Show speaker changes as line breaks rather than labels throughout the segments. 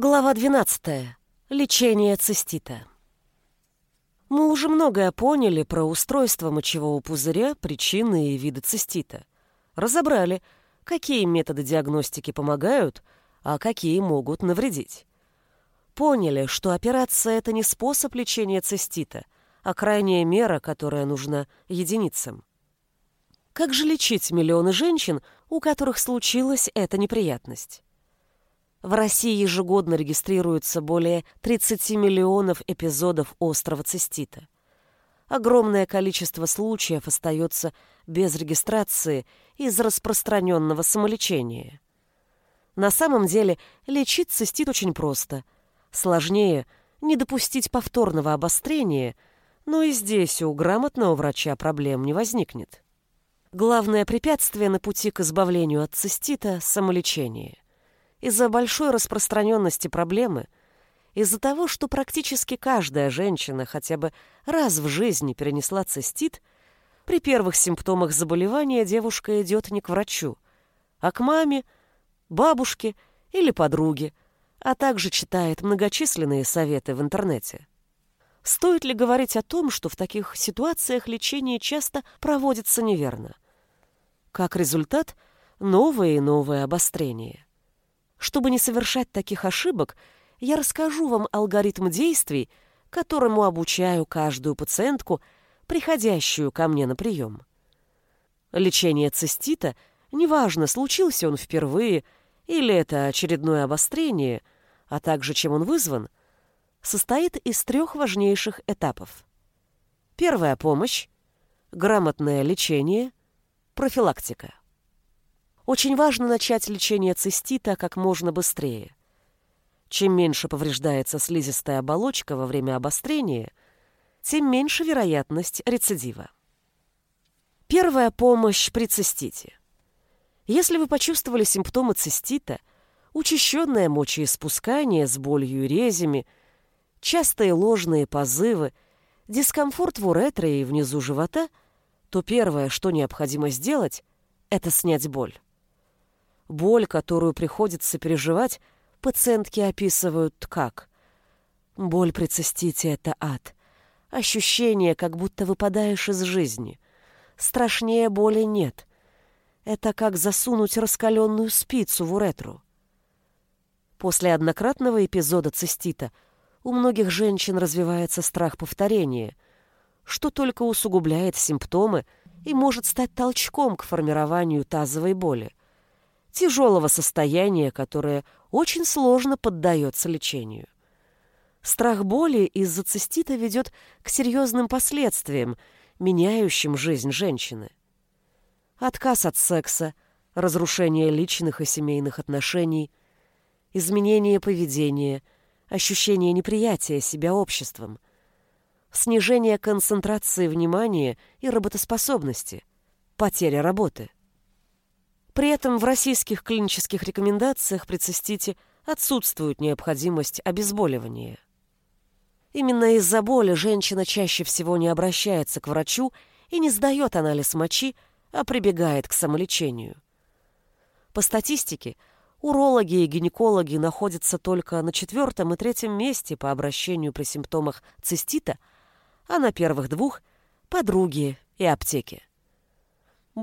Глава 12. Лечение цистита. Мы уже многое поняли про устройство мочевого пузыря, причины и виды цистита. Разобрали, какие методы диагностики помогают, а какие могут навредить. Поняли, что операция – это не способ лечения цистита, а крайняя мера, которая нужна единицам. Как же лечить миллионы женщин, у которых случилась эта неприятность? В России ежегодно регистрируется более 30 миллионов эпизодов острого цистита. Огромное количество случаев остается без регистрации из распространенного самолечения. На самом деле лечить цистит очень просто. Сложнее не допустить повторного обострения, но и здесь у грамотного врача проблем не возникнет. Главное препятствие на пути к избавлению от цистита – самолечение – из-за большой распространенности проблемы, из-за того, что практически каждая женщина хотя бы раз в жизни перенесла цистит, при первых симптомах заболевания девушка идет не к врачу, а к маме, бабушке или подруге, а также читает многочисленные советы в интернете. Стоит ли говорить о том, что в таких ситуациях лечение часто проводится неверно? Как результат – новые и новые обострения. Чтобы не совершать таких ошибок, я расскажу вам алгоритм действий, которому обучаю каждую пациентку, приходящую ко мне на прием. Лечение цистита, неважно, случился он впервые или это очередное обострение, а также чем он вызван, состоит из трех важнейших этапов. Первая помощь, грамотное лечение, профилактика. Очень важно начать лечение цистита как можно быстрее. Чем меньше повреждается слизистая оболочка во время обострения, тем меньше вероятность рецидива. Первая помощь при цистите. Если вы почувствовали симптомы цистита, учащенное мочеиспускание с болью и резями, частые ложные позывы, дискомфорт в уретре и внизу живота, то первое, что необходимо сделать, это снять боль. Боль, которую приходится переживать, пациентки описывают как. Боль при цистите — это ад. Ощущение, как будто выпадаешь из жизни. Страшнее боли нет. Это как засунуть раскаленную спицу в уретру. После однократного эпизода цистита у многих женщин развивается страх повторения, что только усугубляет симптомы и может стать толчком к формированию тазовой боли тяжелого состояния, которое очень сложно поддается лечению. Страх боли из-за цистита ведет к серьезным последствиям, меняющим жизнь женщины. Отказ от секса, разрушение личных и семейных отношений, изменение поведения, ощущение неприятия себя обществом, снижение концентрации внимания и работоспособности, потеря работы – при этом в российских клинических рекомендациях при цистите отсутствует необходимость обезболивания. Именно из-за боли женщина чаще всего не обращается к врачу и не сдает анализ мочи, а прибегает к самолечению. По статистике, урологи и гинекологи находятся только на четвертом и третьем месте по обращению при симптомах цистита, а на первых двух – подруги и аптеки.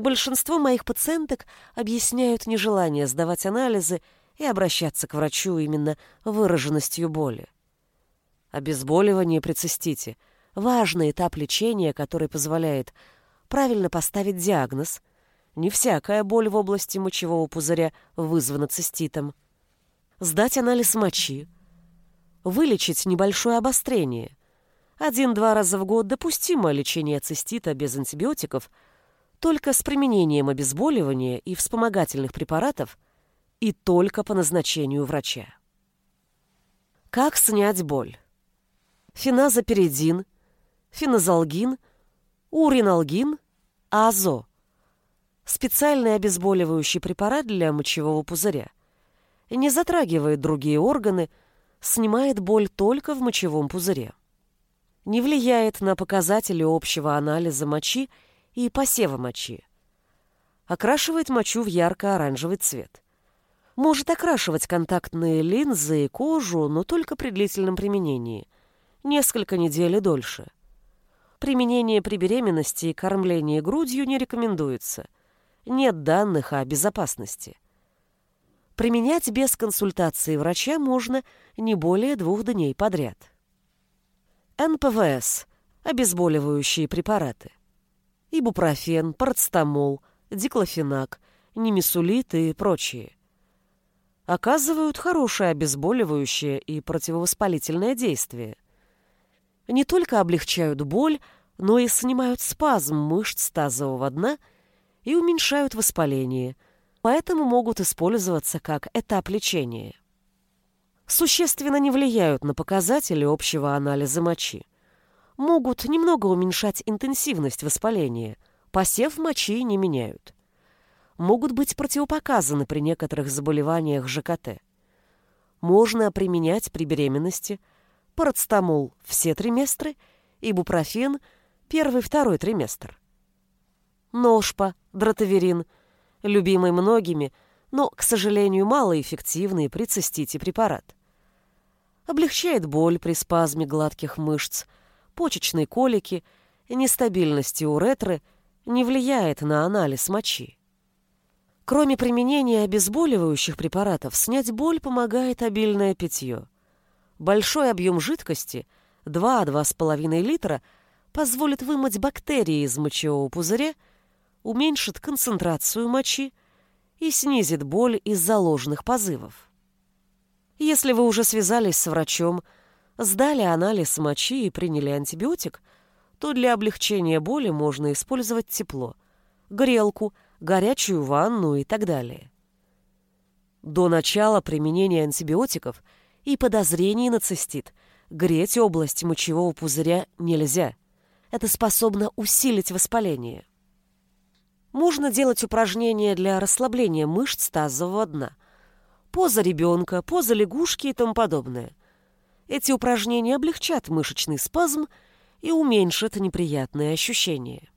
Большинство моих пациенток объясняют нежелание сдавать анализы и обращаться к врачу именно выраженностью боли. Обезболивание при цистите – важный этап лечения, который позволяет правильно поставить диагноз. Не всякая боль в области мочевого пузыря вызвана циститом. Сдать анализ мочи. Вылечить небольшое обострение. Один-два раза в год допустимо лечение цистита без антибиотиков – только с применением обезболивания и вспомогательных препаратов и только по назначению врача. Как снять боль? Феназоперидин, феназалгин, уриналгин, азо. Специальный обезболивающий препарат для мочевого пузыря. Не затрагивает другие органы, снимает боль только в мочевом пузыре. Не влияет на показатели общего анализа мочи и посева мочи. Окрашивает мочу в ярко-оранжевый цвет. Может окрашивать контактные линзы и кожу, но только при длительном применении. Несколько недель и дольше. Применение при беременности и кормлении грудью не рекомендуется. Нет данных о безопасности. Применять без консультации врача можно не более двух дней подряд. НПВС – обезболивающие препараты. Ибупрофен, парацетамол, диклофенак, немесулит и прочие. Оказывают хорошее обезболивающее и противовоспалительное действие. Не только облегчают боль, но и снимают спазм мышц тазового дна и уменьшают воспаление, поэтому могут использоваться как этап лечения существенно не влияют на показатели общего анализа мочи. Могут немного уменьшать интенсивность воспаления, посев мочи не меняют. Могут быть противопоказаны при некоторых заболеваниях ЖКТ. Можно применять при беременности парацетамол все триместры, ибупрофен первый-второй триместр. Ножпа, дротаверин, любимый многими, но, к сожалению, малоэффективный при цистите препарат облегчает боль при спазме гладких мышц, почечной колики нестабильности уретры, не влияет на анализ мочи. Кроме применения обезболивающих препаратов, снять боль помогает обильное питье. Большой объем жидкости, 2-2,5 литра, позволит вымыть бактерии из мочевого пузыря, уменьшит концентрацию мочи и снизит боль из-за ложных позывов. Если вы уже связались с врачом, сдали анализ мочи и приняли антибиотик, то для облегчения боли можно использовать тепло, грелку, горячую ванну и так далее. До начала применения антибиотиков и подозрений на цистит греть область мочевого пузыря нельзя. Это способно усилить воспаление. Можно делать упражнения для расслабления мышц тазового дна – поза ребенка, поза лягушки и тому подобное. Эти упражнения облегчат мышечный спазм и уменьшат неприятные ощущения.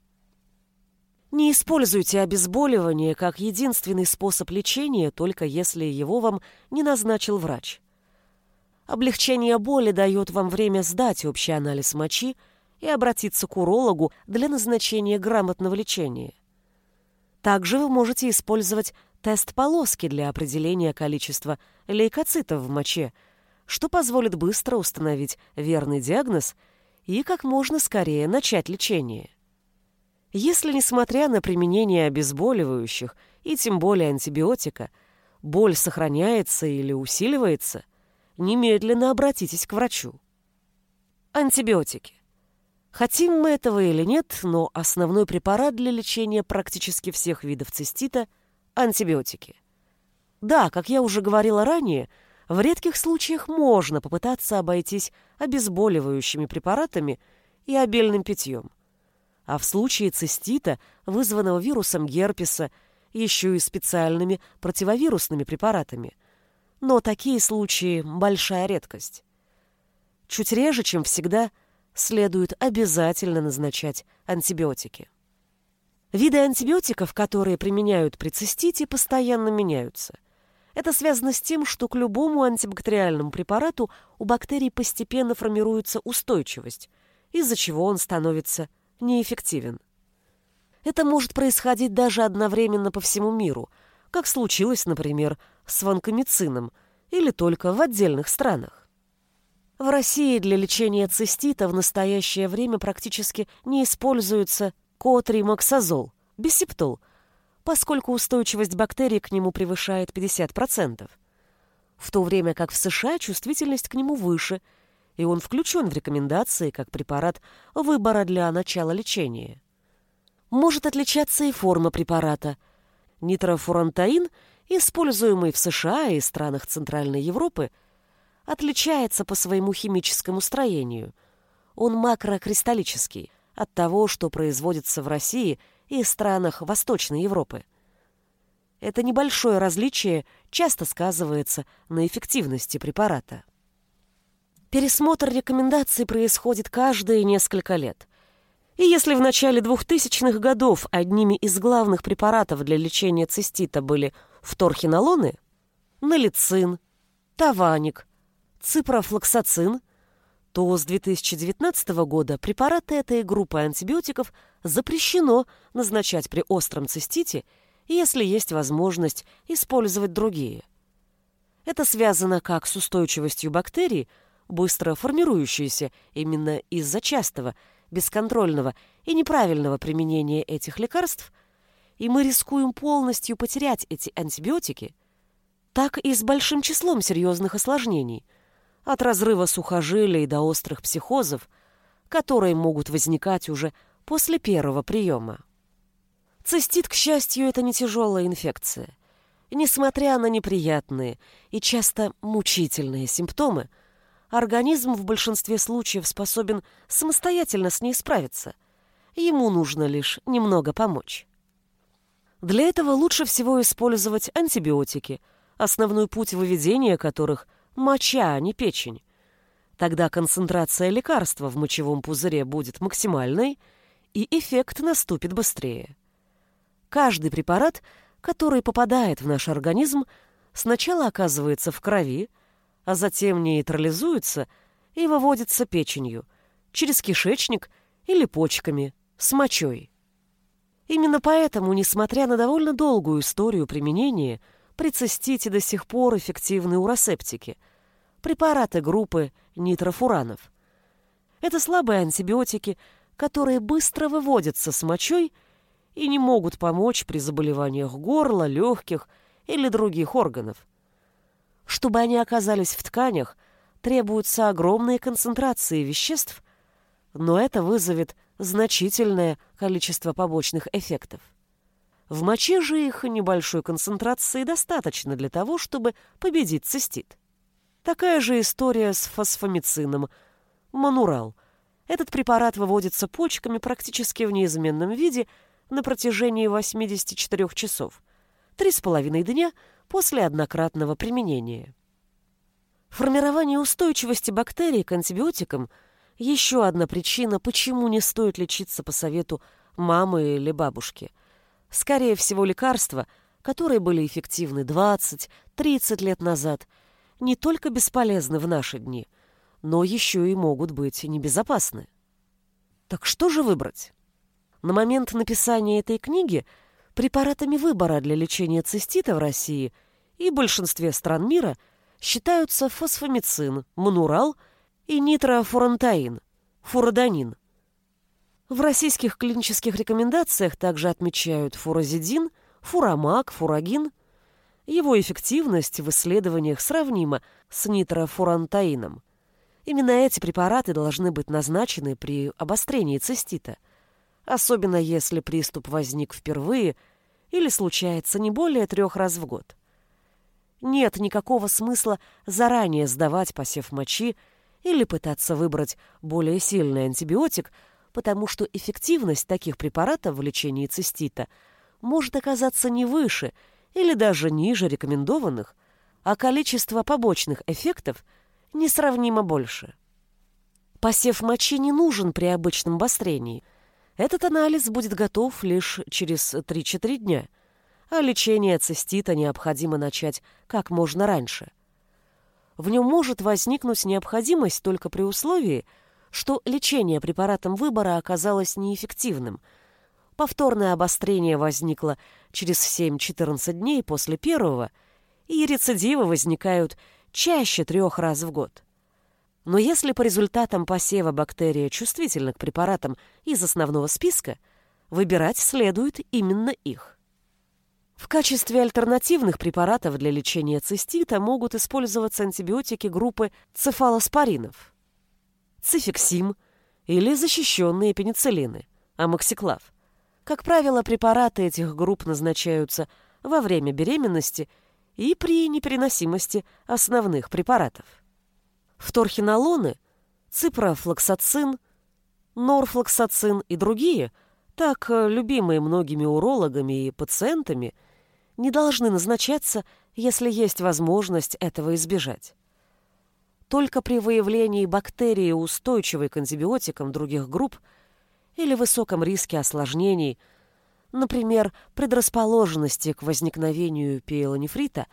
Не используйте обезболивание как единственный способ лечения, только если его вам не назначил врач. Облегчение боли дает вам время сдать общий анализ мочи и обратиться к урологу для назначения грамотного лечения. Также вы можете использовать тест полоски для определения количества лейкоцитов в моче, что позволит быстро установить верный диагноз и как можно скорее начать лечение. Если, несмотря на применение обезболивающих и тем более антибиотика, боль сохраняется или усиливается, немедленно обратитесь к врачу. Антибиотики. Хотим мы этого или нет, но основной препарат для лечения практически всех видов цистита – антибиотики. Да, как я уже говорила ранее, в редких случаях можно попытаться обойтись обезболивающими препаратами и обильным питьем. А в случае цистита, вызванного вирусом герпеса, еще и специальными противовирусными препаратами. Но такие случаи – большая редкость. Чуть реже, чем всегда, следует обязательно назначать антибиотики. Виды антибиотиков, которые применяют при цистите, постоянно меняются. Это связано с тем, что к любому антибактериальному препарату у бактерий постепенно формируется устойчивость, из-за чего он становится неэффективен. Это может происходить даже одновременно по всему миру, как случилось, например, с ванкомицином или только в отдельных странах. В России для лечения цистита в настоящее время практически не используется котримоксазол, бисептол, поскольку устойчивость бактерий к нему превышает 50%, в то время как в США чувствительность к нему выше, и он включен в рекомендации как препарат выбора для начала лечения. Может отличаться и форма препарата. Нитрофурантаин, используемый в США и странах Центральной Европы, отличается по своему химическому строению. Он макрокристаллический – от того, что производится в России и странах Восточной Европы. Это небольшое различие часто сказывается на эффективности препарата. Пересмотр рекомендаций происходит каждые несколько лет. И если в начале 2000-х годов одними из главных препаратов для лечения цистита были вторхинолоны, налицин, таваник, ципрофлоксацин, то с 2019 года препараты этой группы антибиотиков запрещено назначать при остром цистите, если есть возможность использовать другие. Это связано как с устойчивостью бактерий, быстро формирующейся именно из-за частого, бесконтрольного и неправильного применения этих лекарств, и мы рискуем полностью потерять эти антибиотики, так и с большим числом серьезных осложнений, от разрыва сухожилий до острых психозов, которые могут возникать уже после первого приема. Цистит, к счастью, это не тяжелая инфекция. несмотря на неприятные и часто мучительные симптомы, организм в большинстве случаев способен самостоятельно с ней справиться. Ему нужно лишь немного помочь. Для этого лучше всего использовать антибиотики, основной путь выведения которых – моча, а не печень. Тогда концентрация лекарства в мочевом пузыре будет максимальной, и эффект наступит быстрее. Каждый препарат, который попадает в наш организм, сначала оказывается в крови, а затем нейтрализуется и выводится печенью, через кишечник или почками, с мочой. Именно поэтому, несмотря на довольно долгую историю применения, при цистите до сих пор эффективны уросептики, препараты группы нитрофуранов. Это слабые антибиотики, которые быстро выводятся с мочой и не могут помочь при заболеваниях горла, легких или других органов. Чтобы они оказались в тканях, требуются огромные концентрации веществ, но это вызовет значительное количество побочных эффектов. В моче же их небольшой концентрации достаточно для того, чтобы победить цистит. Такая же история с фосфомицином. Манурал. Этот препарат выводится почками практически в неизменном виде на протяжении 84 часов, 3,5 дня – после однократного применения. Формирование устойчивости бактерий к антибиотикам – еще одна причина, почему не стоит лечиться по совету мамы или бабушки. Скорее всего, лекарства, которые были эффективны 20-30 лет назад, не только бесполезны в наши дни, но еще и могут быть небезопасны. Так что же выбрать? На момент написания этой книги – Препаратами выбора для лечения цистита в России и большинстве стран мира считаются фосфомицин, манурал и нитрофурантаин, фурадонин. В российских клинических рекомендациях также отмечают фуразидин, фурамак, фурагин. Его эффективность в исследованиях сравнима с нитрофурантаином. Именно эти препараты должны быть назначены при обострении цистита, особенно если приступ возник впервые – или случается не более трех раз в год. Нет никакого смысла заранее сдавать посев мочи или пытаться выбрать более сильный антибиотик, потому что эффективность таких препаратов в лечении цистита может оказаться не выше или даже ниже рекомендованных, а количество побочных эффектов несравнимо больше. Посев мочи не нужен при обычном обострении – этот анализ будет готов лишь через 3-4 дня, а лечение цистита необходимо начать как можно раньше. В нем может возникнуть необходимость только при условии, что лечение препаратом выбора оказалось неэффективным. Повторное обострение возникло через 7-14 дней после первого, и рецидивы возникают чаще трех раз в год. Но если по результатам посева бактерия чувствительна к препаратам из основного списка, выбирать следует именно их. В качестве альтернативных препаратов для лечения цистита могут использоваться антибиотики группы цефалоспоринов, цификсим или защищенные пенициллины, амоксиклав. Как правило, препараты этих групп назначаются во время беременности и при непереносимости основных препаратов. Вторхинолоны, ципрофлоксацин, норфлоксацин и другие, так любимые многими урологами и пациентами, не должны назначаться, если есть возможность этого избежать. Только при выявлении бактерии, устойчивой к антибиотикам других групп, или высоком риске осложнений, например, предрасположенности к возникновению пиелонефрита,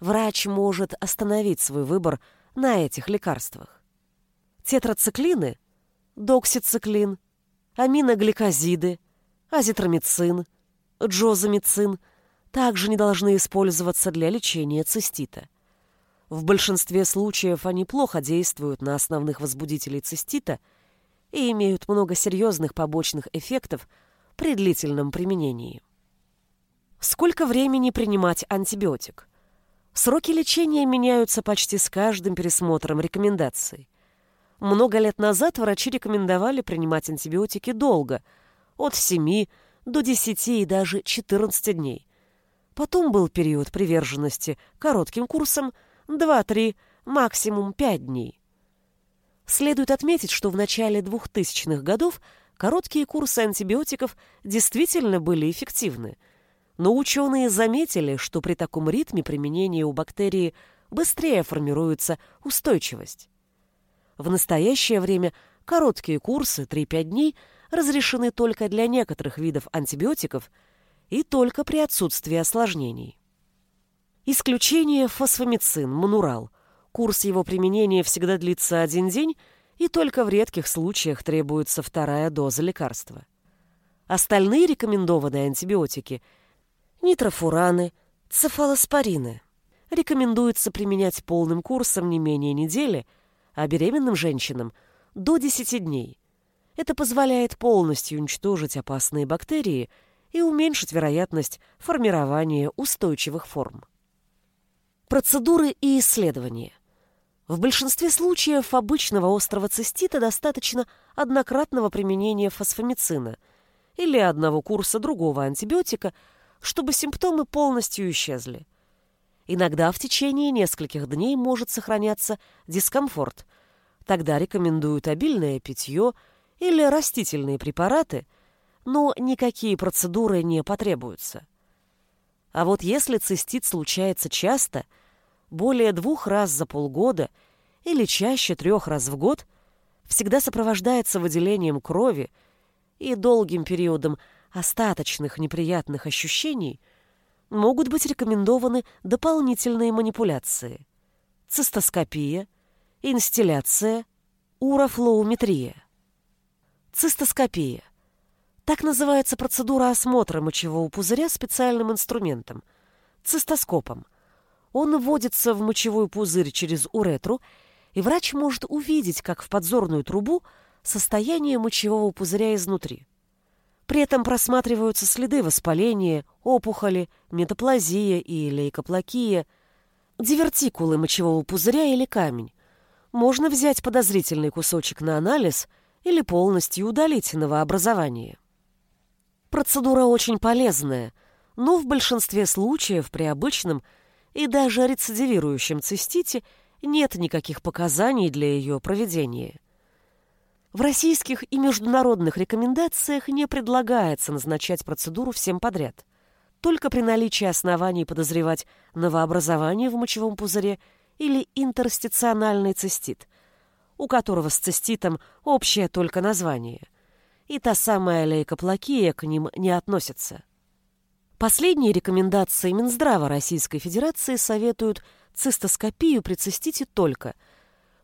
врач может остановить свой выбор на этих лекарствах. Тетрациклины, доксициклин, аминогликозиды, азитромицин, джозамицин также не должны использоваться для лечения цистита. В большинстве случаев они плохо действуют на основных возбудителей цистита и имеют много серьезных побочных эффектов при длительном применении. Сколько времени принимать антибиотик? Сроки лечения меняются почти с каждым пересмотром рекомендаций. Много лет назад врачи рекомендовали принимать антибиотики долго, от 7 до 10 и даже 14 дней. Потом был период приверженности коротким курсам 2-3, максимум 5 дней. Следует отметить, что в начале 2000-х годов короткие курсы антибиотиков действительно были эффективны – но ученые заметили, что при таком ритме применения у бактерии быстрее формируется устойчивость. В настоящее время короткие курсы 3-5 дней разрешены только для некоторых видов антибиотиков и только при отсутствии осложнений. Исключение фосфомицин, манурал. Курс его применения всегда длится один день, и только в редких случаях требуется вторая доза лекарства. Остальные рекомендованные антибиотики – нитрофураны, цефалоспорины. Рекомендуется применять полным курсом не менее недели, а беременным женщинам – до 10 дней. Это позволяет полностью уничтожить опасные бактерии и уменьшить вероятность формирования устойчивых форм. Процедуры и исследования. В большинстве случаев обычного острого цистита достаточно однократного применения фосфомицина или одного курса другого антибиотика – чтобы симптомы полностью исчезли. Иногда в течение нескольких дней может сохраняться дискомфорт. Тогда рекомендуют обильное питье или растительные препараты, но никакие процедуры не потребуются. А вот если цистит случается часто, более двух раз за полгода или чаще трех раз в год, всегда сопровождается выделением крови и долгим периодом остаточных неприятных ощущений, могут быть рекомендованы дополнительные манипуляции. Цистоскопия, инстилляция, урофлоуметрия. Цистоскопия. Так называется процедура осмотра мочевого пузыря специальным инструментом – цистоскопом. Он вводится в мочевой пузырь через уретру, и врач может увидеть, как в подзорную трубу, состояние мочевого пузыря изнутри. При этом просматриваются следы воспаления, опухоли, метаплазия и лейкоплакия, дивертикулы мочевого пузыря или камень. Можно взять подозрительный кусочек на анализ или полностью удалить новообразование. Процедура очень полезная, но в большинстве случаев при обычном и даже рецидивирующем цистите нет никаких показаний для ее проведения. В российских и международных рекомендациях не предлагается назначать процедуру всем подряд. Только при наличии оснований подозревать новообразование в мочевом пузыре или интерстициональный цистит, у которого с циститом общее только название, и та самая лейкоплакия к ним не относится. Последние рекомендации Минздрава Российской Федерации советуют цистоскопию при цистите только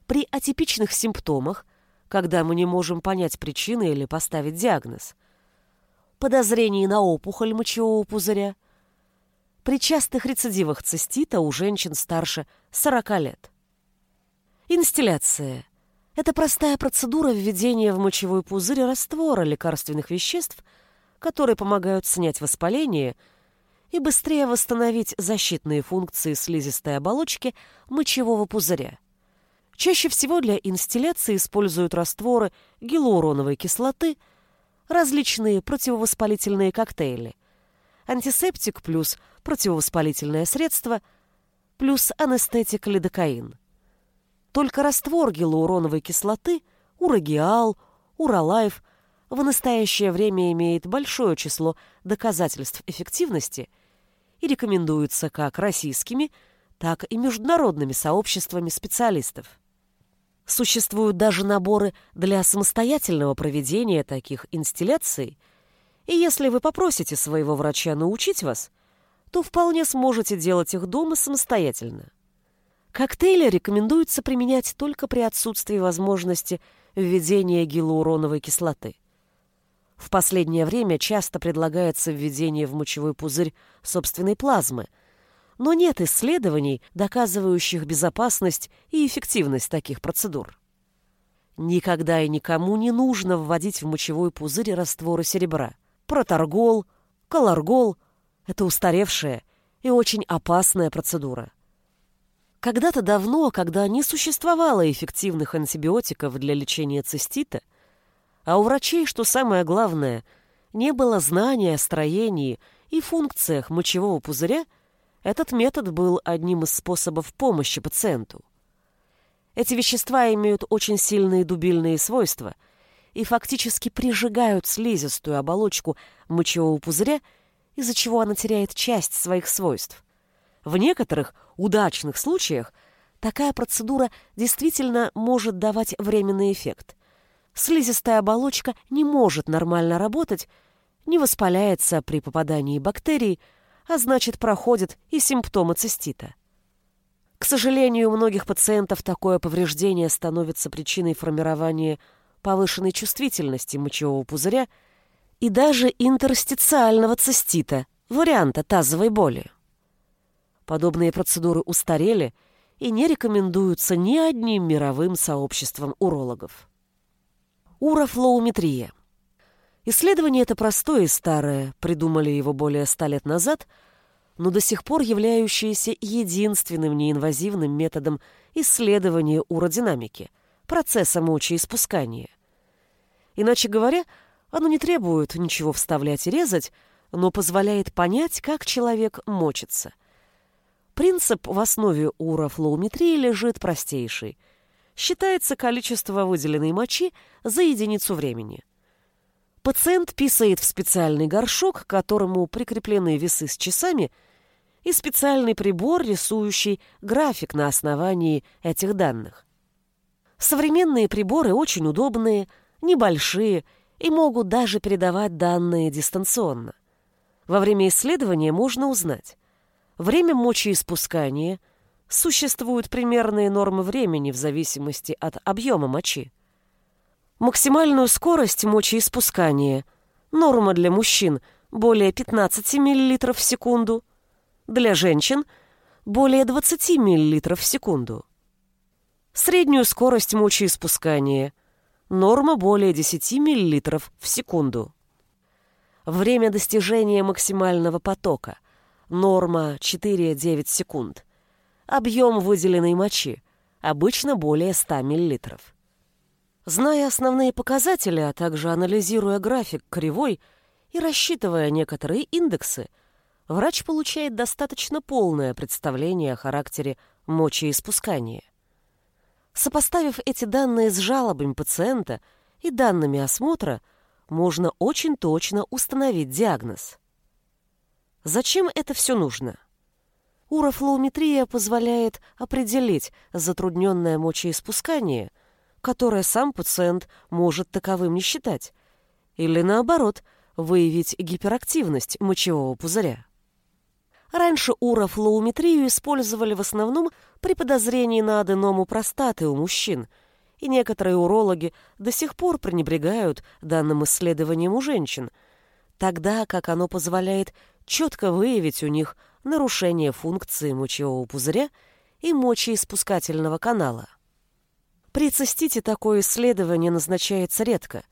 при атипичных симптомах, когда мы не можем понять причины или поставить диагноз. Подозрение на опухоль мочевого пузыря. При частых рецидивах цистита у женщин старше 40 лет. Инстилляция. Это простая процедура введения в мочевой пузырь раствора лекарственных веществ, которые помогают снять воспаление и быстрее восстановить защитные функции слизистой оболочки мочевого пузыря. Чаще всего для инстилляции используют растворы гиалуроновой кислоты, различные противовоспалительные коктейли, антисептик плюс противовоспалительное средство плюс анестетик лидокаин. Только раствор гиалуроновой кислоты, урогиал, уралайф в настоящее время имеет большое число доказательств эффективности и рекомендуется как российскими, так и международными сообществами специалистов. Существуют даже наборы для самостоятельного проведения таких инстилляций, и если вы попросите своего врача научить вас, то вполне сможете делать их дома самостоятельно. Коктейли рекомендуется применять только при отсутствии возможности введения гиалуроновой кислоты. В последнее время часто предлагается введение в мочевой пузырь собственной плазмы, но нет исследований, доказывающих безопасность и эффективность таких процедур. Никогда и никому не нужно вводить в мочевой пузырь растворы серебра. Проторгол, колоргол – это устаревшая и очень опасная процедура. Когда-то давно, когда не существовало эффективных антибиотиков для лечения цистита, а у врачей, что самое главное, не было знания о строении и функциях мочевого пузыря, этот метод был одним из способов помощи пациенту. Эти вещества имеют очень сильные дубильные свойства и фактически прижигают слизистую оболочку мочевого пузыря, из-за чего она теряет часть своих свойств. В некоторых удачных случаях такая процедура действительно может давать временный эффект. Слизистая оболочка не может нормально работать, не воспаляется при попадании бактерий, а значит проходят и симптомы цистита. К сожалению, у многих пациентов такое повреждение становится причиной формирования повышенной чувствительности мочевого пузыря и даже интерстициального цистита, варианта тазовой боли. Подобные процедуры устарели и не рекомендуются ни одним мировым сообществом урологов. Урофлоуметрия. Исследование это простое и старое, придумали его более ста лет назад – но до сих пор являющееся единственным неинвазивным методом исследования уродинамики, процесса мочеиспускания. Иначе говоря, оно не требует ничего вставлять и резать, но позволяет понять, как человек мочится. Принцип в основе урофлоуметрии лежит простейший. Считается количество выделенной мочи за единицу времени. Пациент писает в специальный горшок, к которому прикреплены весы с часами – и специальный прибор, рисующий график на основании этих данных. Современные приборы очень удобные, небольшие и могут даже передавать данные дистанционно. Во время исследования можно узнать время мочеиспускания, существуют примерные нормы времени в зависимости от объема мочи, максимальную скорость мочеиспускания, норма для мужчин более 15 мл в секунду – для женщин более 20 мл в секунду. Среднюю скорость мочеиспускания. Норма более 10 мл в секунду. Время достижения максимального потока. Норма 4-9 секунд. Объем выделенной мочи. Обычно более 100 мл. Зная основные показатели, а также анализируя график кривой и рассчитывая некоторые индексы, врач получает достаточно полное представление о характере мочеиспускания. Сопоставив эти данные с жалобами пациента и данными осмотра, можно очень точно установить диагноз. Зачем это все нужно? Урофлоуметрия позволяет определить затрудненное мочеиспускание, которое сам пациент может таковым не считать, или наоборот, выявить гиперактивность мочевого пузыря. Раньше урофлоуметрию использовали в основном при подозрении на аденому простаты у мужчин, и некоторые урологи до сих пор пренебрегают данным исследованием у женщин, тогда как оно позволяет четко выявить у них нарушение функции мочевого пузыря и мочеиспускательного канала. При цистите такое исследование назначается редко,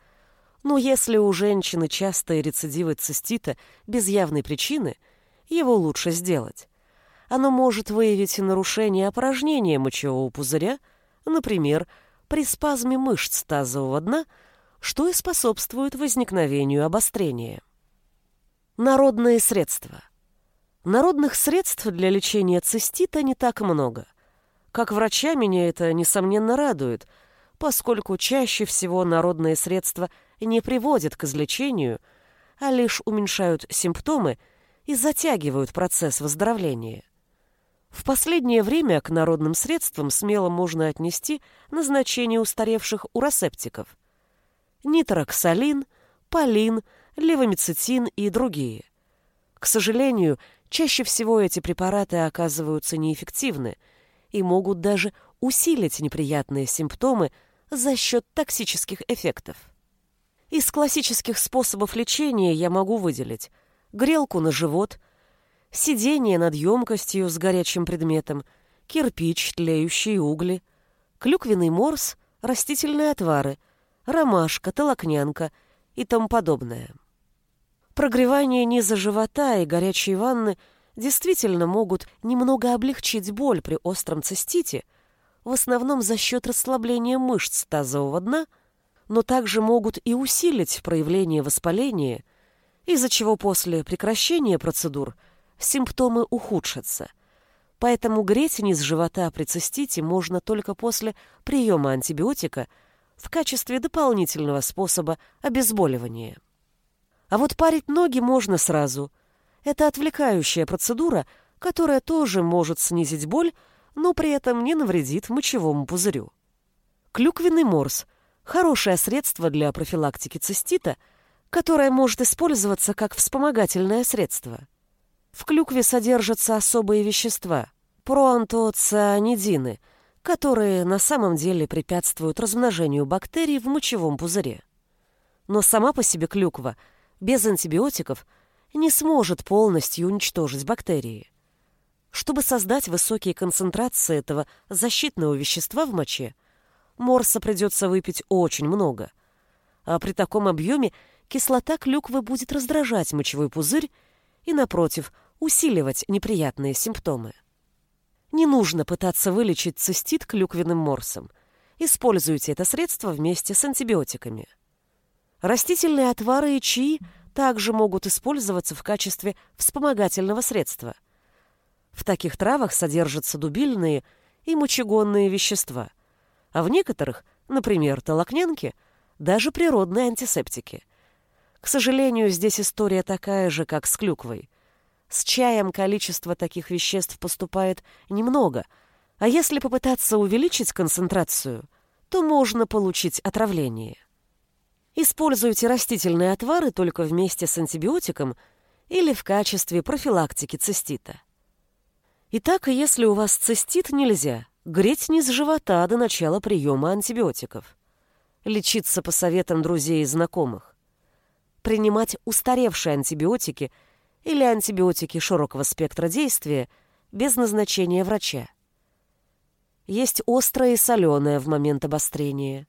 но если у женщины частые рецидивы цистита без явной причины – его лучше сделать. Оно может выявить нарушение опорожнения мочевого пузыря, например, при спазме мышц тазового дна, что и способствует возникновению обострения. Народные средства. Народных средств для лечения цистита не так много. Как врача меня это, несомненно, радует, поскольку чаще всего народные средства не приводят к излечению, а лишь уменьшают симптомы – и затягивают процесс выздоровления. В последнее время к народным средствам смело можно отнести назначение устаревших уросептиков. Нитроксалин, полин, левомицетин и другие. К сожалению, Чаще всего эти препараты оказываются неэффективны и могут даже усилить неприятные симптомы за счет токсических эффектов. Из классических способов лечения я могу выделить грелку на живот, сидение над емкостью с горячим предметом, кирпич, тлеющие угли, клюквенный морс, растительные отвары, ромашка, толокнянка и тому подобное. Прогревание низа живота и горячие ванны действительно могут немного облегчить боль при остром цистите, в основном за счет расслабления мышц тазового дна, но также могут и усилить проявление воспаления, из-за чего после прекращения процедур симптомы ухудшатся. Поэтому греть низ живота при цистите можно только после приема антибиотика в качестве дополнительного способа обезболивания. А вот парить ноги можно сразу. Это отвлекающая процедура, которая тоже может снизить боль, но при этом не навредит мочевому пузырю. Клюквенный морс – хорошее средство для профилактики цистита, которое может использоваться как вспомогательное средство. В клюкве содержатся особые вещества – проантоцианидины, которые на самом деле препятствуют размножению бактерий в мочевом пузыре. Но сама по себе клюква без антибиотиков не сможет полностью уничтожить бактерии. Чтобы создать высокие концентрации этого защитного вещества в моче, морса придется выпить очень много. А при таком объеме кислота клюквы будет раздражать мочевой пузырь и, напротив, усиливать неприятные симптомы. Не нужно пытаться вылечить цистит клюквенным морсом. Используйте это средство вместе с антибиотиками. Растительные отвары и чаи также могут использоваться в качестве вспомогательного средства. В таких травах содержатся дубильные и мочегонные вещества, а в некоторых, например, толокнянки, даже природные антисептики. К сожалению, здесь история такая же, как с клюквой. С чаем количество таких веществ поступает немного, а если попытаться увеличить концентрацию, то можно получить отравление. Используйте растительные отвары только вместе с антибиотиком или в качестве профилактики цистита. Итак, если у вас цистит, нельзя греть низ живота до начала приема антибиотиков. Лечиться по советам друзей и знакомых. Принимать устаревшие антибиотики или антибиотики широкого спектра действия без назначения врача. Есть острое и соленое в момент обострения.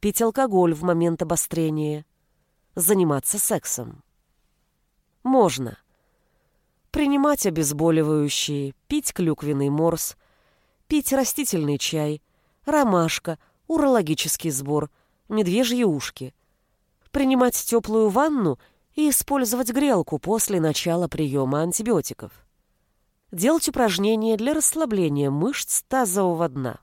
Пить алкоголь в момент обострения. Заниматься сексом. Можно принимать обезболивающие, пить клюквенный морс, пить растительный чай, ромашка, урологический сбор, медвежьи ушки, принимать теплую ванну и использовать грелку после начала приема антибиотиков. Делать упражнения для расслабления мышц тазового дна.